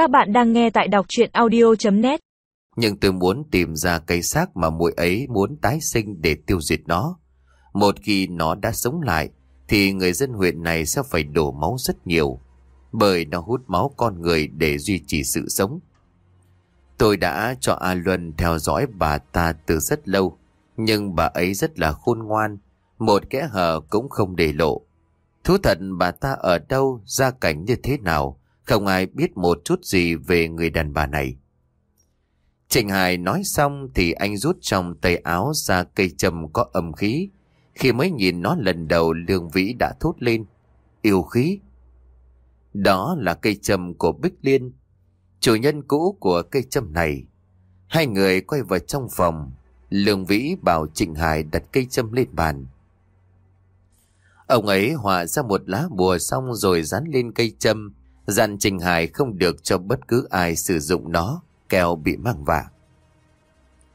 Các bạn đang nghe tại đọc chuyện audio.net Nhưng tôi muốn tìm ra cây xác mà muội ấy muốn tái sinh để tiêu diệt nó. Một khi nó đã sống lại, thì người dân huyện này sẽ phải đổ máu rất nhiều, bởi nó hút máu con người để duy trì sự sống. Tôi đã cho A Luân theo dõi bà ta từ rất lâu, nhưng bà ấy rất là khôn ngoan, một kẽ hở cũng không để lộ. Thú thật bà ta ở đâu, gia cảnh như thế nào, không ai biết một chút gì về người đàn bà này. Trịnh Hải nói xong thì anh rút trong tay áo ra cây châm có âm khí. Khi mới nhìn nó lần đầu Lương Vĩ đã thốt lên. Yêu khí. Đó là cây châm của Bích Liên. Chủ nhân cũ của cây châm này. Hai người quay vào trong phòng. Lương Vĩ bảo Trịnh Hải đặt cây châm lên bàn. Ông ấy hòa ra một lá bùa xong rồi dán lên cây châm, dặn Trình Hải không được cho bất cứ ai sử dụng nó, kẻo bị mang vạ.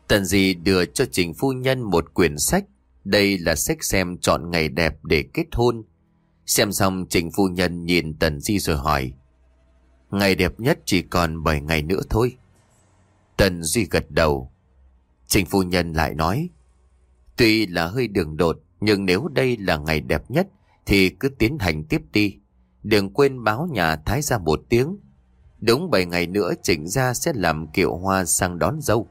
Tần Di đưa cho Trình Phu Nhân một quyển sách, đây là sách xem chọn ngày đẹp để kết hôn. Xem xong Trình Phu Nhân nhìn Tần Di rồi hỏi, Ngày đẹp nhất chỉ còn 7 ngày nữa thôi. Tần Duy gật đầu. Trình Phu Nhân lại nói, Tuy là hơi đường đột, nhưng nếu đây là ngày đẹp nhất thì cứ tiến hành tiếp đi. Đừng quên báo nhà Thái ra một tiếng. Đúng 7 ngày nữa chỉnh ra sẽ làm kiệu hoa sang đón dâu.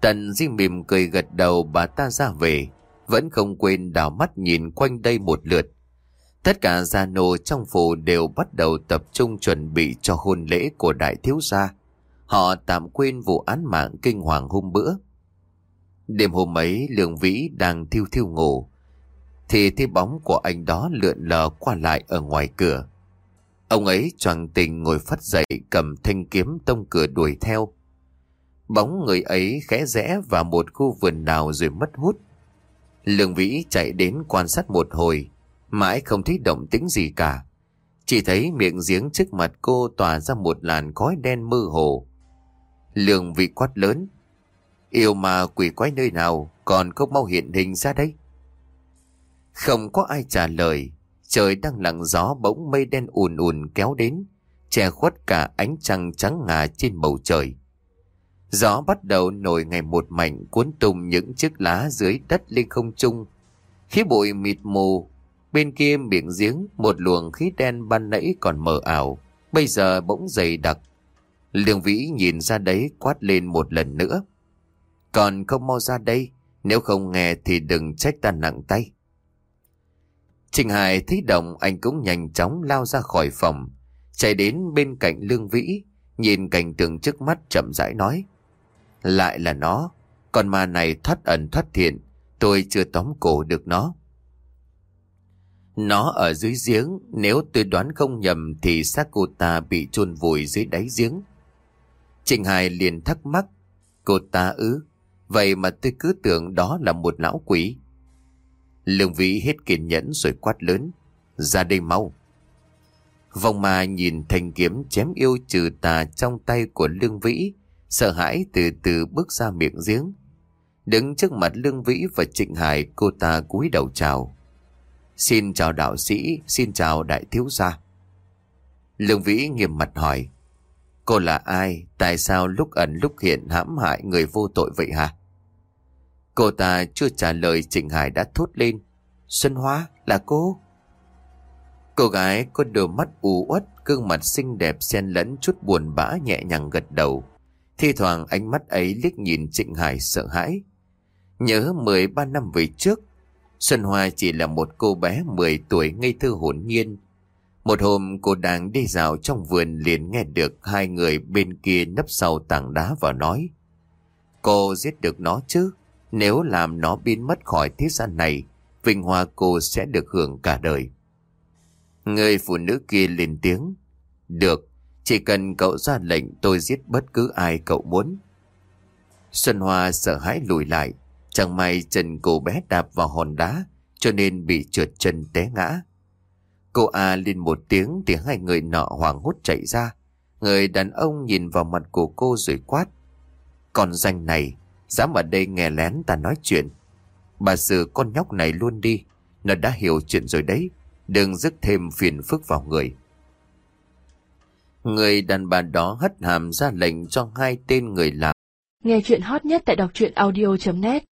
Tần Di mỉm cười gật đầu bà ta ra về, vẫn không quên đảo mắt nhìn quanh đây một lượt. Tất cả gia nô trong phủ đều bắt đầu tập trung chuẩn bị cho hôn lễ của đại thiếu gia. Họ tạm quên vụ án mạng kinh hoàng hôm bữa. Đêm hôm ấy Lương Vĩ đang thiêu thiêu ngủ thì thấy bóng của anh đó lượn lờ qua lại ở ngoài cửa. Ông ấy choàng tình ngồi phát dậy cầm thanh kiếm tông cửa đuổi theo. Bóng người ấy khẽ rẽ vào một khu vườn nào rồi mất hút. Lương Vĩ chạy đến quan sát một hồi, Mãi không thấy động tĩnh gì cả. Chỉ thấy miệng giếng trước mặt cô tỏa ra một làn khói đen mơ hồ. Lương Vĩ quát lớn, Yêu mà quỷ quái nơi nào, Còn không mau hiện hình ra đấy. Không có ai trả lời Trời đang lặng gió bỗng mây đen ùn ùn kéo đến Che khuất cả ánh trăng trắng ngà trên bầu trời Gió bắt đầu nổi ngày một mạnh cuốn tung những chiếc lá dưới đất lên không trung. Khí bụi mịt mù, bên kia miệng giếng một luồng khí đen ban nãy còn mờ ảo, bây giờ bỗng dày đặc. Lương Vĩ nhìn ra đấy quát lên một lần nữa. Còn không mau ra đây, nếu không nghe thì đừng trách ta nặng tay. Trình Hải thấy động anh cũng nhanh chóng lao ra khỏi phòng, chạy đến bên cạnh Lương Vĩ, nhìn cảnh tượng trước mắt chậm rãi nói. Lại là nó, con ma này thoát ẩn thoát thiện, tôi chưa tóm cổ được nó. Nó ở dưới giếng, nếu tôi đoán không nhầm thì xác cô ta bị chôn vùi dưới đáy giếng. Trình Hải liền thắc mắc, cô ta ư, Vậy mà tôi cứ tưởng đó là một lão quỷ. Lương Vĩ hết kiên nhẫn rồi quát lớn. Ra đây mau. Vòng mà nhìn thanh kiếm chém yêu trừ tà trong tay của Lương Vĩ, sợ hãi từ từ bước ra miệng giếng. Đứng trước mặt Lương Vĩ và Trịnh Hải cô ta cúi đầu chào. Xin chào đạo sĩ, xin chào đại thiếu gia. Lương Vĩ nghiêm mặt hỏi. Cô là ai? Tại sao lúc ẩn lúc hiện hãm hại người vô tội vậy hả? Cô ta chưa trả lời Trịnh Hải đã thốt lên. Xuân Hoa là cô. Cô gái có đôi mắt u uất, gương mặt xinh đẹp xen lẫn chút buồn bã nhẹ nhàng gật đầu. Thi thoảng ánh mắt ấy liếc nhìn Trịnh Hải sợ hãi. Nhớ 13 năm về trước, Xuân Hoa chỉ là một cô bé 10 tuổi ngây thơ hồn nhiên. Một hôm cô đang đi dạo trong vườn liền nghe được hai người bên kia nấp sau tảng đá và nói. Cô giết được nó chứ? Nếu làm nó biến mất khỏi thế gian này, vinh hoa cô sẽ được hưởng cả đời. Người phụ nữ kia lên tiếng. Được, chỉ cần cậu ra lệnh tôi giết bất cứ ai cậu muốn. Xuân Hoa sợ hãi lùi lại, chẳng may chân cô bé đạp vào hòn đá, cho nên bị trượt chân té ngã. Cô A lên một tiếng thì hai người nọ hoảng hốt chạy ra. Người đàn ông nhìn vào mặt của cô rồi quát. Còn danh này, Dám ở đây nghe lén ta nói chuyện. Bà xử con nhóc này luôn đi. Nó đã hiểu chuyện rồi đấy. Đừng dứt thêm phiền phức vào người. Người đàn bà đó hất hàm ra lệnh cho hai tên người làm. Nghe chuyện hot nhất tại đọc truyện audio.net